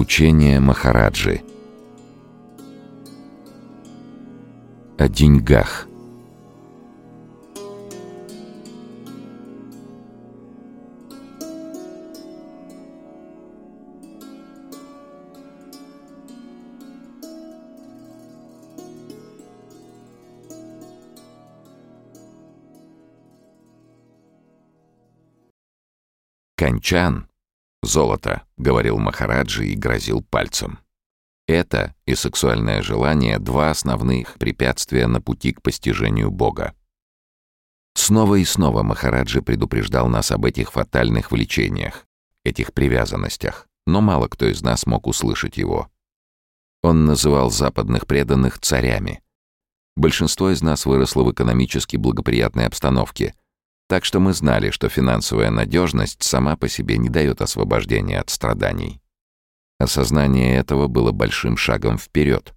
Учение Махараджи. О деньгах. Кончан — золото, — говорил Махараджи и грозил пальцем. Это и сексуальное желание — два основных препятствия на пути к постижению Бога. Снова и снова Махараджи предупреждал нас об этих фатальных влечениях, этих привязанностях, но мало кто из нас мог услышать его. Он называл западных преданных царями. Большинство из нас выросло в экономически благоприятной обстановке, так что мы знали, что финансовая надежность сама по себе не дает освобождения от страданий. Осознание этого было большим шагом вперед.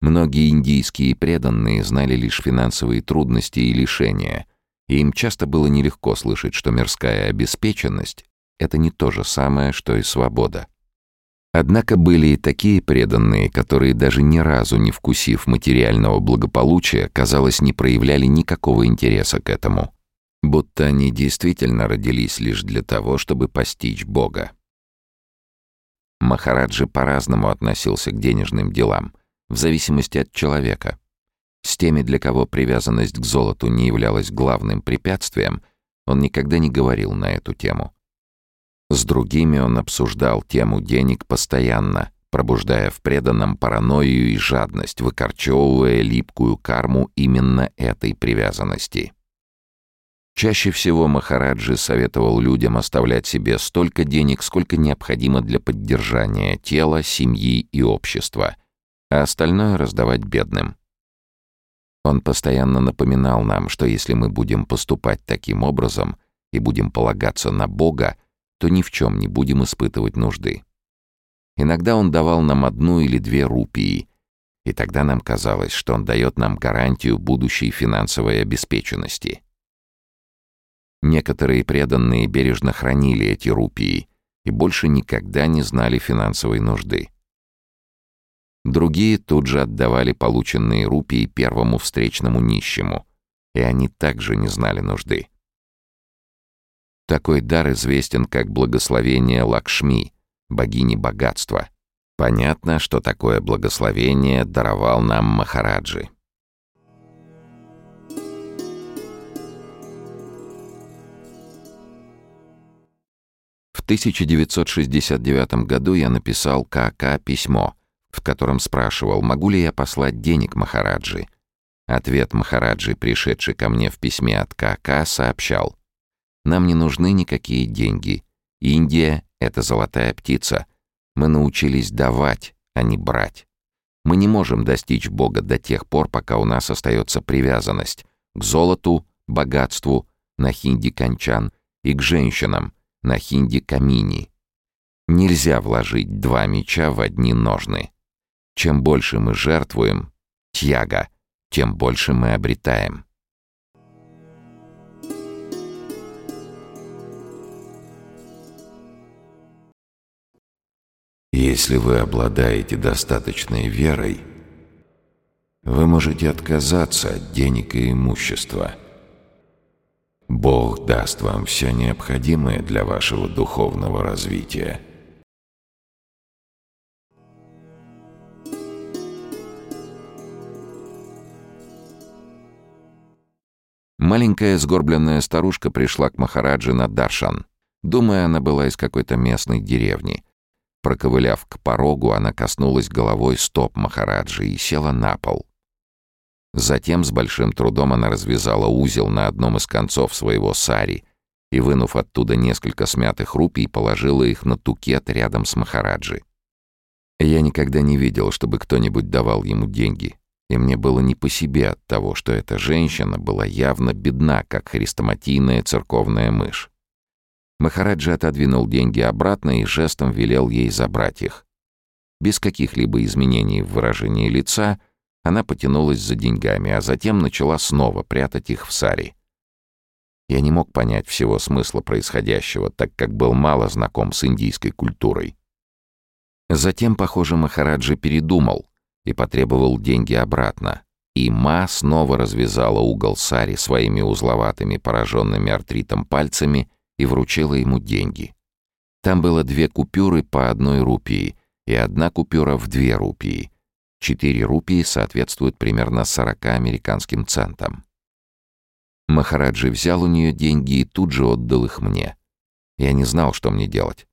Многие индийские преданные знали лишь финансовые трудности и лишения, и им часто было нелегко слышать, что мирская обеспеченность — это не то же самое, что и свобода. Однако были и такие преданные, которые даже ни разу не вкусив материального благополучия, казалось, не проявляли никакого интереса к этому будто они действительно родились лишь для того, чтобы постичь Бога. Махараджи по-разному относился к денежным делам, в зависимости от человека. С теми, для кого привязанность к золоту не являлась главным препятствием, он никогда не говорил на эту тему. С другими он обсуждал тему денег постоянно, пробуждая в преданном паранойю и жадность, выкорчевывая липкую карму именно этой привязанности. Чаще всего Махараджи советовал людям оставлять себе столько денег, сколько необходимо для поддержания тела, семьи и общества, а остальное раздавать бедным. Он постоянно напоминал нам, что если мы будем поступать таким образом и будем полагаться на Бога, то ни в чем не будем испытывать нужды. Иногда он давал нам одну или две рупии, и тогда нам казалось, что он дает нам гарантию будущей финансовой обеспеченности. Некоторые преданные бережно хранили эти рупии и больше никогда не знали финансовой нужды. Другие тут же отдавали полученные рупии первому встречному нищему, и они также не знали нужды. Такой дар известен как благословение Лакшми, богини богатства. Понятно, что такое благословение даровал нам Махараджи. 1969 году я написал КК письмо, в котором спрашивал, могу ли я послать денег Махараджи. Ответ Махараджи, пришедший ко мне в письме от КК, сообщал, «Нам не нужны никакие деньги. Индия — это золотая птица. Мы научились давать, а не брать. Мы не можем достичь Бога до тех пор, пока у нас остается привязанность к золоту, богатству, на хинди канчан и к женщинам — на хинди камини. Нельзя вложить два меча в одни ножны. Чем больше мы жертвуем, тьяга, тем больше мы обретаем. Если вы обладаете достаточной верой, вы можете отказаться от денег и имущества – Бог даст вам все необходимое для вашего духовного развития. Маленькая сгорбленная старушка пришла к Махараджи на Даршан. Думая, она была из какой-то местной деревни. Проковыляв к порогу, она коснулась головой стоп Махараджи и села на пол. Затем с большим трудом она развязала узел на одном из концов своего сари и, вынув оттуда несколько смятых рупий, положила их на тукет рядом с Махараджи. Я никогда не видел, чтобы кто-нибудь давал ему деньги, и мне было не по себе от того, что эта женщина была явно бедна, как хрестоматийная церковная мышь. Махараджи отодвинул деньги обратно и жестом велел ей забрать их. Без каких-либо изменений в выражении лица — она потянулась за деньгами, а затем начала снова прятать их в саре. Я не мог понять всего смысла происходящего, так как был мало знаком с индийской культурой. Затем, похоже, Махараджи передумал и потребовал деньги обратно. И Ма снова развязала угол Сари своими узловатыми, пораженными артритом пальцами и вручила ему деньги. Там было две купюры по одной рупии и одна купюра в две рупии. Четыре рупии соответствуют примерно 40 американским центам. Махараджи взял у нее деньги и тут же отдал их мне. Я не знал, что мне делать.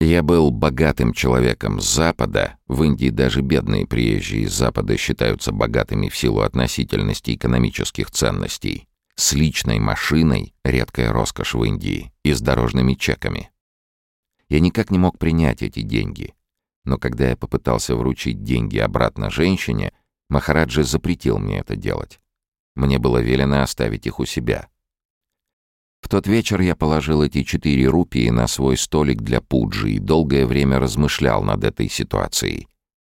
Я был богатым человеком с Запада, в Индии даже бедные приезжие из Запада считаются богатыми в силу относительности экономических ценностей, с личной машиной, редкая роскошь в Индии, и с дорожными чеками. Я никак не мог принять эти деньги, но когда я попытался вручить деньги обратно женщине, Махараджи запретил мне это делать. Мне было велено оставить их у себя. В тот вечер я положил эти четыре рупии на свой столик для пуджи и долгое время размышлял над этой ситуацией,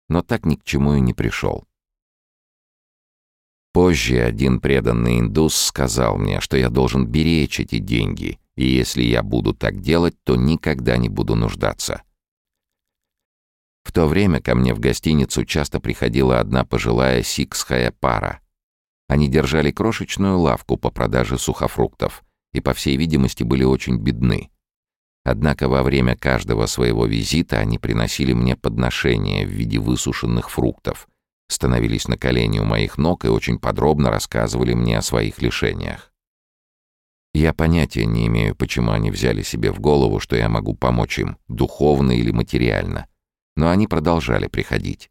но так ни к чему и не пришел. Позже один преданный индус сказал мне, что я должен беречь эти деньги, и если я буду так делать, то никогда не буду нуждаться. В то время ко мне в гостиницу часто приходила одна пожилая сиксхая пара. Они держали крошечную лавку по продаже сухофруктов и, по всей видимости, были очень бедны. Однако во время каждого своего визита они приносили мне подношения в виде высушенных фруктов, становились на колени у моих ног и очень подробно рассказывали мне о своих лишениях. Я понятия не имею, почему они взяли себе в голову, что я могу помочь им, духовно или материально. Но они продолжали приходить.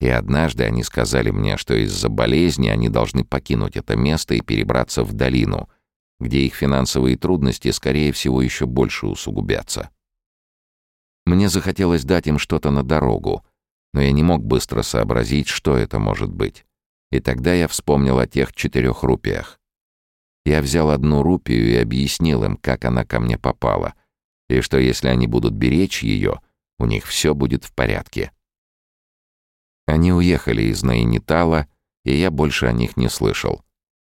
И однажды они сказали мне, что из-за болезни они должны покинуть это место и перебраться в долину, где их финансовые трудности, скорее всего, еще больше усугубятся. Мне захотелось дать им что-то на дорогу, но я не мог быстро сообразить, что это может быть. И тогда я вспомнил о тех четырех рупиях. Я взял одну рупию и объяснил им, как она ко мне попала, и что если они будут беречь ее, у них все будет в порядке. Они уехали из Найнитала, и я больше о них не слышал.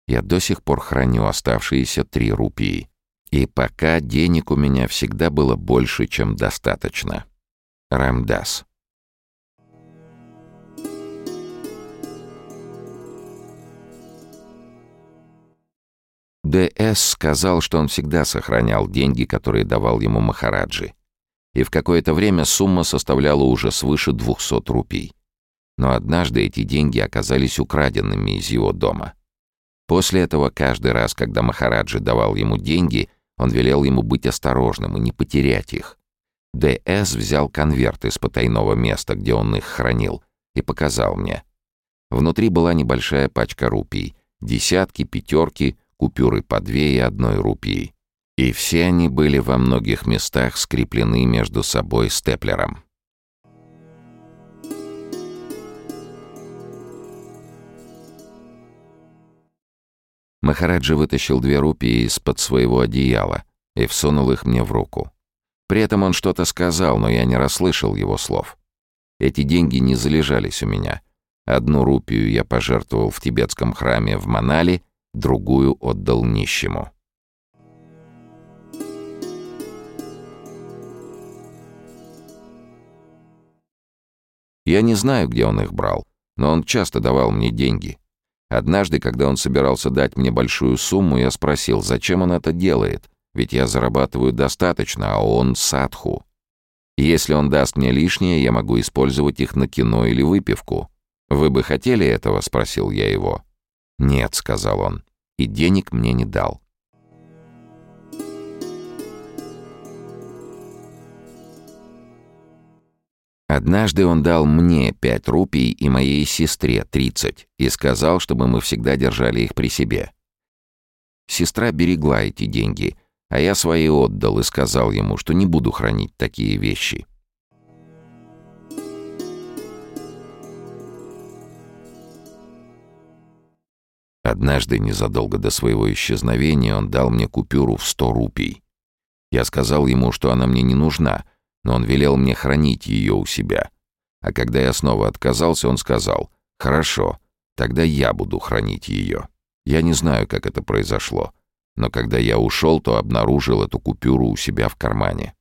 Я до сих пор храню оставшиеся три рупии. И пока денег у меня всегда было больше, чем достаточно. Рамдас. Д.С. сказал, что он всегда сохранял деньги, которые давал ему Махараджи. И в какое-то время сумма составляла уже свыше 200 рупий. Но однажды эти деньги оказались украденными из его дома. После этого каждый раз, когда Махараджи давал ему деньги, он велел ему быть осторожным и не потерять их. Д.С. взял конверт из потайного места, где он их хранил, и показал мне. Внутри была небольшая пачка рупий, десятки, пятерки, купюры по две и одной рупии. И все они были во многих местах скреплены между собой степлером. Махараджа вытащил две рупии из-под своего одеяла и всунул их мне в руку. При этом он что-то сказал, но я не расслышал его слов. Эти деньги не залежались у меня. Одну рупию я пожертвовал в тибетском храме в Манали, другую отдал нищему. Я не знаю, где он их брал, но он часто давал мне деньги. Однажды, когда он собирался дать мне большую сумму, я спросил, зачем он это делает, ведь я зарабатываю достаточно, а он садху. Если он даст мне лишнее, я могу использовать их на кино или выпивку. Вы бы хотели этого?» — спросил я его. «Нет», — сказал он, — «и денег мне не дал». Однажды он дал мне пять рупий и моей сестре тридцать и сказал, чтобы мы всегда держали их при себе. Сестра берегла эти деньги, а я свои отдал и сказал ему, что не буду хранить такие вещи. Однажды, незадолго до своего исчезновения, он дал мне купюру в сто рупий. Я сказал ему, что она мне не нужна — но он велел мне хранить ее у себя. А когда я снова отказался, он сказал, «Хорошо, тогда я буду хранить ее». Я не знаю, как это произошло, но когда я ушел, то обнаружил эту купюру у себя в кармане.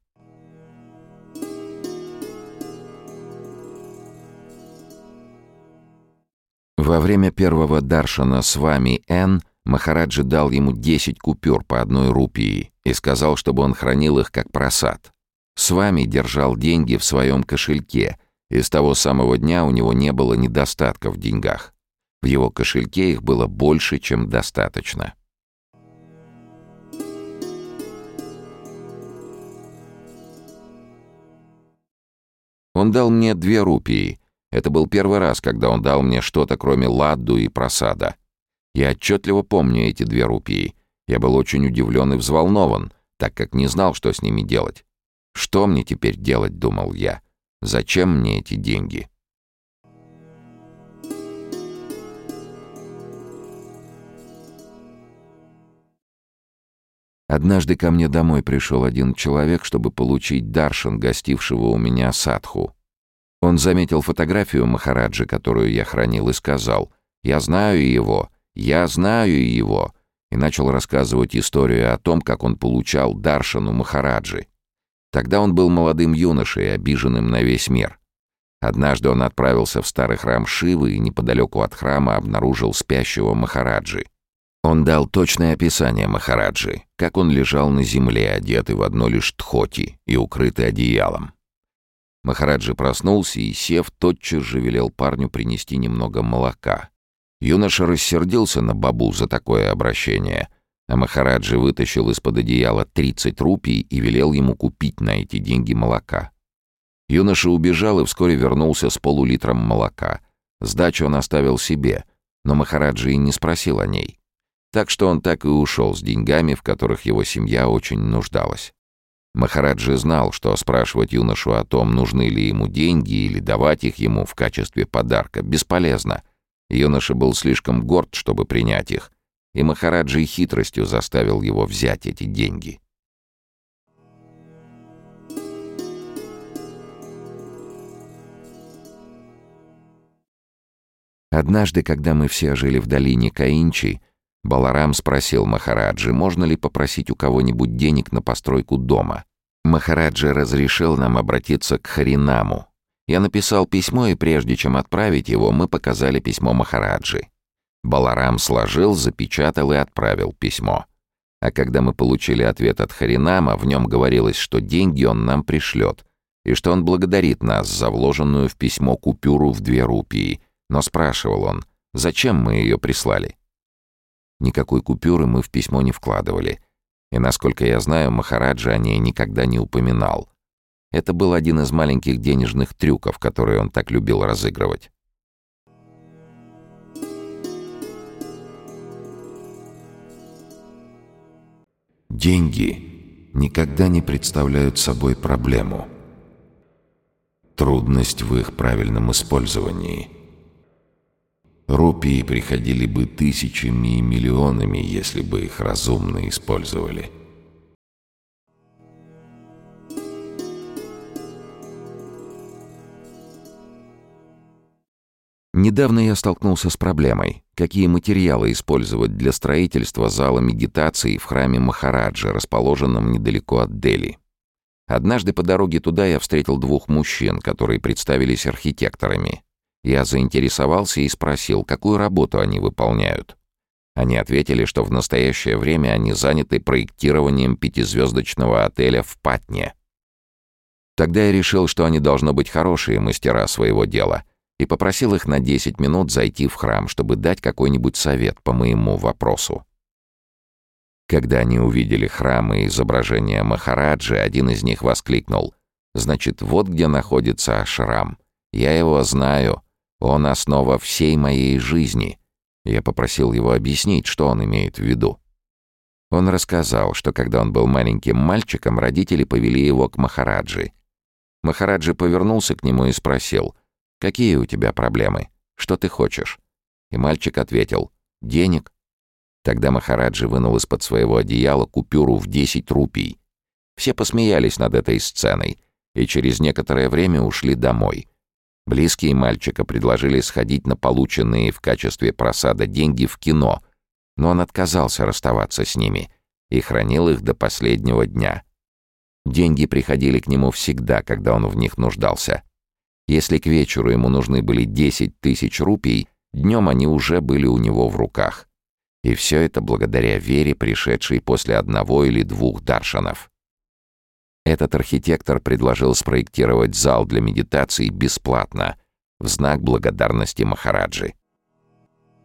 Во время первого даршана с вами, Н, Махараджи дал ему 10 купюр по одной рупии и сказал, чтобы он хранил их как просад. С вами держал деньги в своем кошельке, и с того самого дня у него не было недостатка в деньгах. В его кошельке их было больше, чем достаточно. Он дал мне две рупии. Это был первый раз, когда он дал мне что-то, кроме ладду и просада. Я отчетливо помню эти две рупии. Я был очень удивлен и взволнован, так как не знал, что с ними делать. Что мне теперь делать, думал я. Зачем мне эти деньги? Однажды ко мне домой пришел один человек, чтобы получить даршан, гостившего у меня садху. Он заметил фотографию Махараджи, которую я хранил, и сказал «Я знаю его, я знаю его», и начал рассказывать историю о том, как он получал даршану Махараджи. Тогда он был молодым юношей, обиженным на весь мир. Однажды он отправился в старый храм Шивы и неподалеку от храма обнаружил спящего Махараджи. Он дал точное описание Махараджи, как он лежал на земле, одетый в одно лишь тхоти и укрытый одеялом. Махараджи проснулся и, сев, тотчас же велел парню принести немного молока. Юноша рассердился на бабу за такое обращение, а Махараджи вытащил из-под одеяла 30 рупий и велел ему купить на эти деньги молока. Юноша убежал и вскоре вернулся с полулитром молока. Сдачу он оставил себе, но Махараджи и не спросил о ней. Так что он так и ушел с деньгами, в которых его семья очень нуждалась. Махараджи знал, что спрашивать юношу о том, нужны ли ему деньги или давать их ему в качестве подарка, бесполезно. Юноша был слишком горд, чтобы принять их, и Махараджи хитростью заставил его взять эти деньги. Однажды, когда мы все жили в долине Каинчи, Баларам спросил Махараджи, можно ли попросить у кого-нибудь денег на постройку дома. Махараджи разрешил нам обратиться к Харинаму. Я написал письмо, и прежде чем отправить его, мы показали письмо Махараджи. Баларам сложил, запечатал и отправил письмо. А когда мы получили ответ от Харинама, в нем говорилось, что деньги он нам пришлет, и что он благодарит нас за вложенную в письмо купюру в две рупии. Но спрашивал он, зачем мы ее прислали? Никакой купюры мы в письмо не вкладывали. И, насколько я знаю, Махараджа о ней никогда не упоминал. Это был один из маленьких денежных трюков, которые он так любил разыгрывать. Деньги никогда не представляют собой проблему. Трудность в их правильном использовании – Рупии приходили бы тысячами и миллионами, если бы их разумно использовали. Недавно я столкнулся с проблемой, какие материалы использовать для строительства зала медитации в храме Махараджи, расположенном недалеко от Дели. Однажды по дороге туда я встретил двух мужчин, которые представились архитекторами. Я заинтересовался и спросил, какую работу они выполняют. Они ответили, что в настоящее время они заняты проектированием пятизвездочного отеля в Патне. Тогда я решил, что они должны быть хорошие мастера своего дела, и попросил их на 10 минут зайти в храм, чтобы дать какой-нибудь совет по моему вопросу. Когда они увидели храм и изображение Махараджи, один из них воскликнул. «Значит, вот где находится ашрам. Я его знаю. Он основа всей моей жизни. Я попросил его объяснить, что он имеет в виду. Он рассказал, что когда он был маленьким мальчиком, родители повели его к Махараджи. Махараджи повернулся к нему и спросил, «Какие у тебя проблемы? Что ты хочешь?» И мальчик ответил, «Денег». Тогда Махараджи вынул из-под своего одеяла купюру в 10 рупий. Все посмеялись над этой сценой и через некоторое время ушли домой — Близкие мальчика предложили сходить на полученные в качестве просада деньги в кино, но он отказался расставаться с ними и хранил их до последнего дня. Деньги приходили к нему всегда, когда он в них нуждался. Если к вечеру ему нужны были 10 тысяч рупий, Днем они уже были у него в руках. И все это благодаря вере, пришедшей после одного или двух даршанов. Этот архитектор предложил спроектировать зал для медитации бесплатно, в знак благодарности Махараджи.